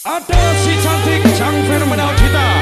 Ada si cantik sang fenomenal kita.